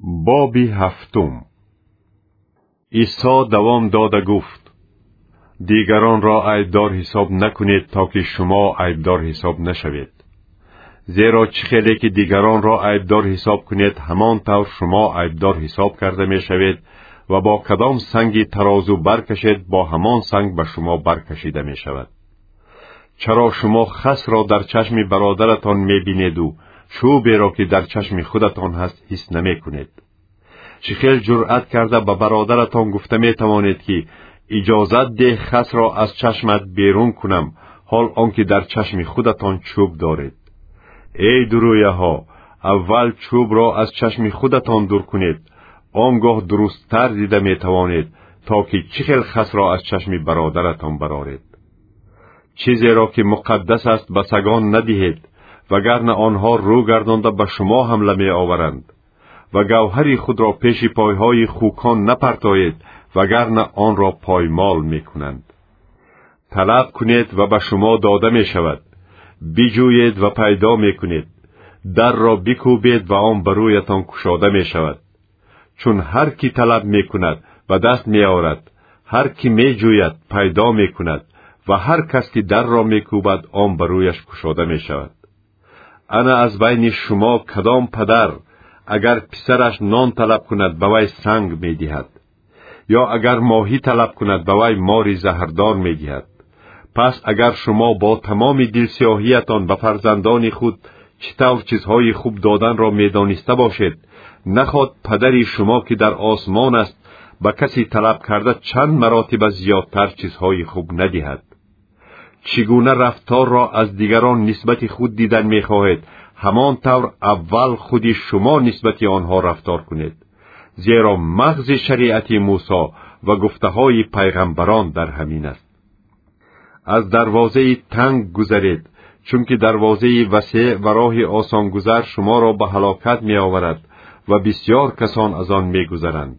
боби ҳафтум. Исо давом дода гуфт дигаронро айбдор ҳисоб накунед то ки шумо айбдор ҳисоб нашавед. Зеро чӣ хеле ки дигаронро айбдор ҳисоб кунед ҳамон тавр шумо айбдор ҳисоб карда мешавед ва бо кадом санги тарозу баркашед бо ҳамон санг ба шумо баркашида мешавад. Чаро шумо хасро дар чашми бародаратон мебинеду чӯберо ки дар чашми худатон ҳаст ҳис намекунед. Чӣ хел ҷуръат карда ба бародаратон гуфта метавонед ки иҷозат деҳ хасро аз чашмат берун кунам ҳол он ки дар чашми худатон чӯб доред. Эй дурӯяҳо аввал чӯбро аз чашми худатон дур кунед. Он гоҳ дурусттар дида метавонед то ки чӣ хел хасро аз чашми бародаратон бароред. Чизеро ки муқаддас аст ба сагон надиҳед вагарна онҳо рӯ гардонда ба шумо ҳамла меоваранд. Ва гавҳари худро пеши пойҳои хукон напартоед вагарна онро поймол мекунанд. Талаб кунед ва ба шумо дода мешавад. Биҷӯед ва пайдо мекунед. Дарро бикӯбед ва он ба рӯятон кушода мешавад. Чун ҳар кӣ талаб мекунад ва даст меорад ҳар кӣ меҷӯяд пайдо мекунад ва ҳар кас ки дарро мекӯбад он ба рӯяш кушода мешавад ана аз байни шумо кадом падар агар писараш нон талаб кунад ба вай санг медиҳад. Ё агар моҳӣ талаб кунад ба вай мори заҳрдор медиҳад. Пас агар шумо бо тамоми дилсиёҳиятон ба фарзандони худ чӣ тавр чизҳои хуб доданро медониста бошед наход падари шумо ки дар осмон аст ба каси талаб карда чанд маротиба зиёдтар чизҳои хуб надиҳад чӣ гуна рафторро аз дигарон нисбати худ дидан мехоҳед? Ҳамон тавр аввал худи шумо нисбати онҳо рафтор кунед. Зеро мағзи шариати мусо ва гуфтаҳои пайғамбарон дар ҳамин аст. Аз дарвозаи танг гузаред чунки дарвозаи васеъ ва роҳи осонгузар шуморо ба ҳалокат меоварад ва бисьёр касон аз он мегузаранд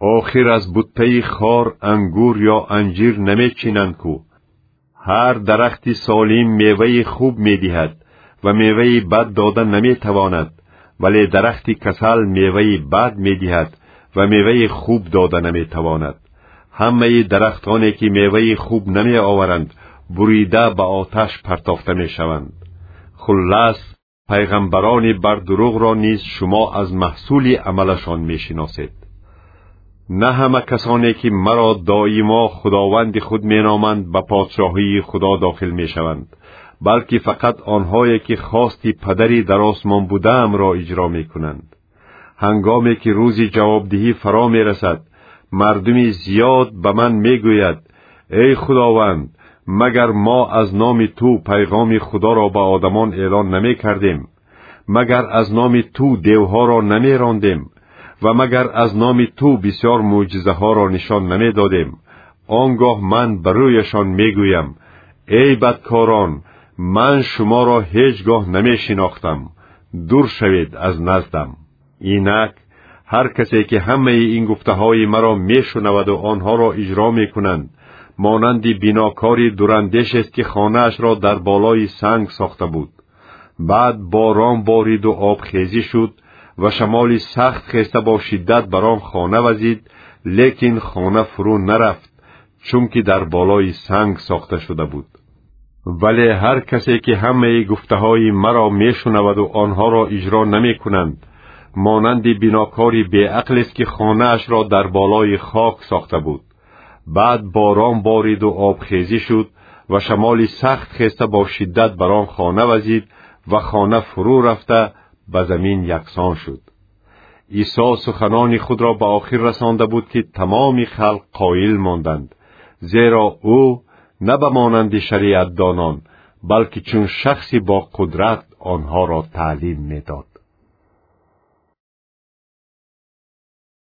ба назди шумо бо намуди гӯсфандони беозор меоянд аммо дар ботин онҳо гургони дарранда ҳастанд шумо онҳоро аз амалиёташон мешиносед охир аз буттаи хор ангур ё анҷир намечинанд ку ҳар дарахти солим меваи хуб медиҳад ва меваи бад дода наметавонад вале дарахти касал меваи бад медиҳад ва меваи хуб дода наметавонад ҳамаи дарахтоне ки меваи хуб намеоваранд бурида ба оташ партофта мешаванд хуллас пайғамбарони бардурӯғро низ шумо аз маҳсули амалашон мешиносед на ҳама касоне ки маро доимо худованди худ меноманд ба подшоҳии худо дохил мешаванд балки фақат онҳое ки хости падари дар осмон будаамро иҷро мекунанд. Ҳангоме ки рӯзи ҷавобдиҳӣ фаро мерасад мардуми зиёд ба ман мегӯяд эй худованд магар мо аз номи ту пайғоми худоро ба одамон эълон намекардем магар аз номи ту девҳоро намерондем ва магар аз номи ту бисьёр мӯъҷизаҳоро нишон намедодем он гоҳ ман ба рӯяшон мегӯям. Эй бадкорон ман шуморо ҳеҷ гоҳ намешинохтам. Дур шавед аз наздам. Инак ҳар касе ки ҳамаи ин гуфтаҳои маро мешунаваду онҳоро иҷро мекунанд. Монанди бинокори дурандешест ки хонаашро дар болои санг сохта буд. Баъд борон бориду обхезӣ шуд ва шамоли сахт хеста бо шиддат бар он хона вазид лекин хона фурӯ нарафт чунки дар болои санг сохта шуда буд. Вале ҳар касе ки ҳамаи гуфтаҳои маро мешунаваду онҳоро иҷро намекунанд. Монанди бинокори беақлест ки хонаашро дар болои хок сохта буд. Баъд борон бориду обхезӣ шуд ва шамоли сахт хеста бо шиддат бар он хона вазид ва хона фурӯ рафта ба замин яксон шуд исо суханони худро ба охир расонда буд ки тамоми халқ қоил монданд зеро ӯ на ба монанди шариатдонон балки чун шахси боқудрат онҳоро таълим медод